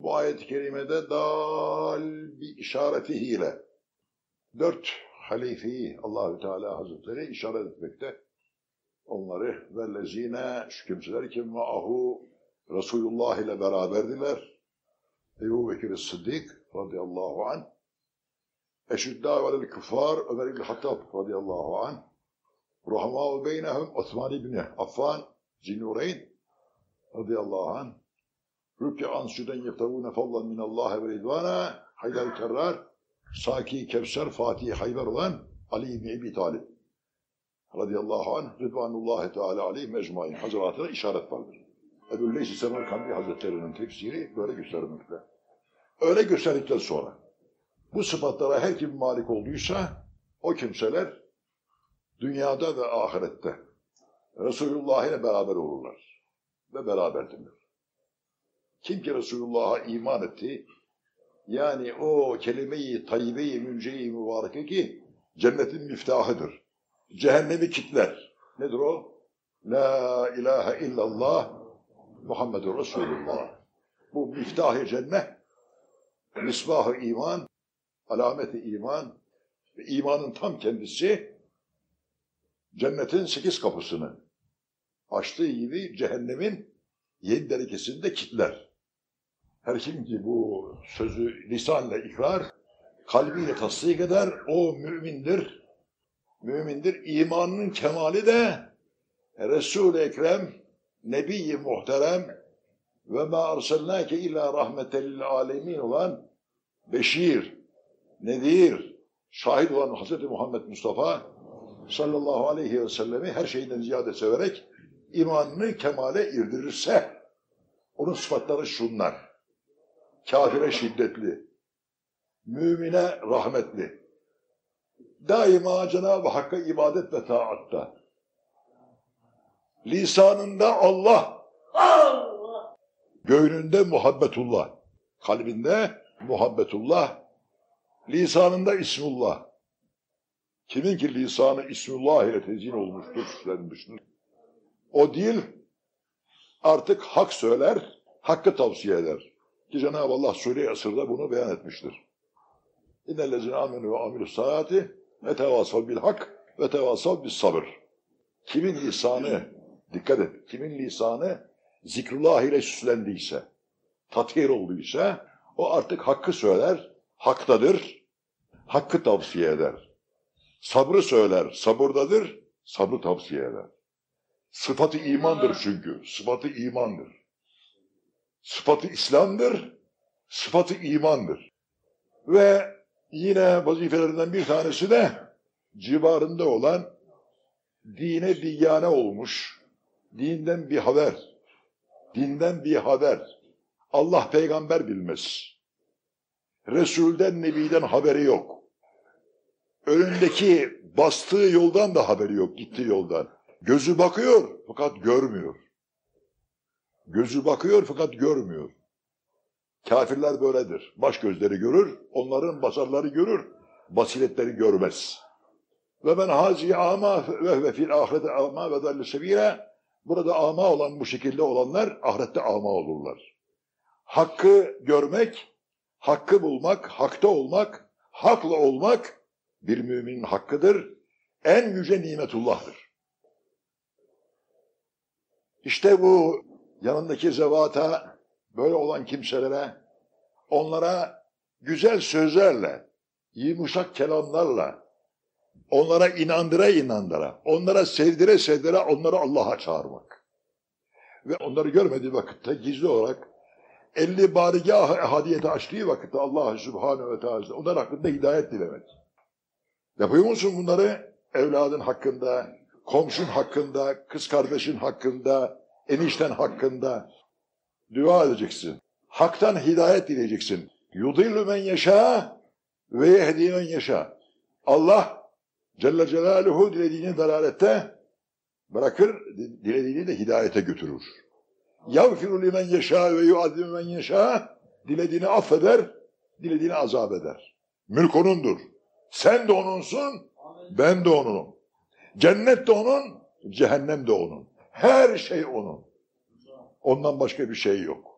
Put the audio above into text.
Bu ayet-i kerimede dal bir işaretiyle dört halifeyi Allahü Teala Hazretleri işaret etmekte. Onları vellezine şu kimseler ki maahu Resulullah ile beraberdiler. Ebu Bekir Sıddık radıyallahu anh. Eşüddâ velel küffâr Ömer İbni Hattab radıyallahu anh. Rahmâhu beynehum Osman İbni Affan Zinnureyn radıyallahu anh. Rükû'an süden yeftevûne fallan minallâhe ve ridvâne haydar kerrar. Saki Kevser Fatih Hayber olan Ali İbni Ebi Talib radıyallahu anh Rıdvanullahi Teala aleyh mecmuain hazıratına işaret vardır. Ebu Leysi Semerkandi Hazretleri'nin tefsiri böyle göstermekte. Öyle gösterdikten sonra bu sıfatlara her kim malik olduysa o kimseler dünyada ve ahirette Resulullah ile beraber olurlar ve beraberdirler. Kim ki Resulullah'a iman etti, yani o kelime-i tayyibe-i münce-i mübareke ki cennetin miftahıdır. Cehennemi kitler. Nedir o? La ilahe illallah Muhammedur Resulullah. Bu miftah-ı cennet, misbah-ı iman, alameti iman ve imanın tam kendisi cennetin sekiz kapısını açtığı gibi cehennemin yedi derekesini de kitler. Her kim ki bu sözü lisanla ikrar, kalbiyle tasdik eder, o mümindir. Mümindir. İmanının kemali de Resul-i Ekrem, Nebi-i Muhterem ve ma arsalnake illa rahmeten lil alemin olan Beşir, Nedir, şahit olan Hz. Muhammed Mustafa sallallahu aleyhi ve sellemi her şeyden ziyade severek imanını kemale irdirirse onun sıfatları şunlar. Kafire şiddetli, mümine rahmetli, daima Cenab-ı Hakk'a ibadet ve taatta, lisanında Allah, Allah. muhabbetullah, kalbinde muhabbetullah, lisanında ismullah. Kimin ki lisanı ismullah ile tezyin olmuştur, süslenmiştir. O dil artık hak söyler, hakkı tavsiye eder. Ki Cenab-ı Allah Sure-i Asır'da bunu beyan etmiştir. İnnellezine amenü ve amilü salati ve tevasav bil hak ve tevasav bis sabır. Kimin lisanı, dikkat et, kimin lisanı zikrullah ile süslendiyse, tathir olduysa, o artık hakkı söyler, haktadır, hakkı tavsiye eder. Sabrı söyler, sabırdadır, sabrı tavsiye eder. Sıfatı imandır çünkü, sıfatı imandır. Sıfatı İslam'dır, sıfatı imandır. Ve yine vazifelerinden bir tanesi de civarında olan dine diyane olmuş, dinden bir haber, dinden bir haber. Allah peygamber bilmez. Resulden, Nebi'den haberi yok. Önündeki bastığı yoldan da haberi yok, gittiği yoldan. Gözü bakıyor fakat görmüyor. Gözü bakıyor fakat görmüyor. Kafirler böyledir. Baş gözleri görür, onların basarları görür, basiretleri görmez. Ve ben hazi ama ve ve fil ahirete ama ve dalle sebire burada ama olan bu şekilde olanlar ahirette ama olurlar. Hakkı görmek, hakkı bulmak, hakta olmak, hakla olmak bir müminin hakkıdır. En yüce nimetullah'tır. İşte bu yanındaki zevata böyle olan kimselere onlara güzel sözlerle, yumuşak kelamlarla, onlara inandıra inandıra, onlara sevdire sevdire onları Allah'a çağırmak. Ve onları görmediği vakitte gizli olarak 50 barigah hadiyeti açtığı vakitte Allah Subhanahu ve Teala onlar hakkında hidayet dilemek. Yapıyor musun bunları? Evladın hakkında, komşun hakkında, kız kardeşin hakkında, enişten hakkında dua edeceksin. Hak'tan hidayet dileyeceksin. Yudillu men yeşâ ve yehdi men yeşâ. Allah Celle Celaluhu dilediğini dalalette bırakır, dilediğini de hidayete götürür. Yavfiru limen yeşâ ve yuazzim men yeşâ. Dilediğini affeder, dilediğini azap eder. Mülk onundur. Sen de onunsun, ben de onunum. Cennet de onun, cehennem de onun. Her şey onun. Ondan başka bir şey yok.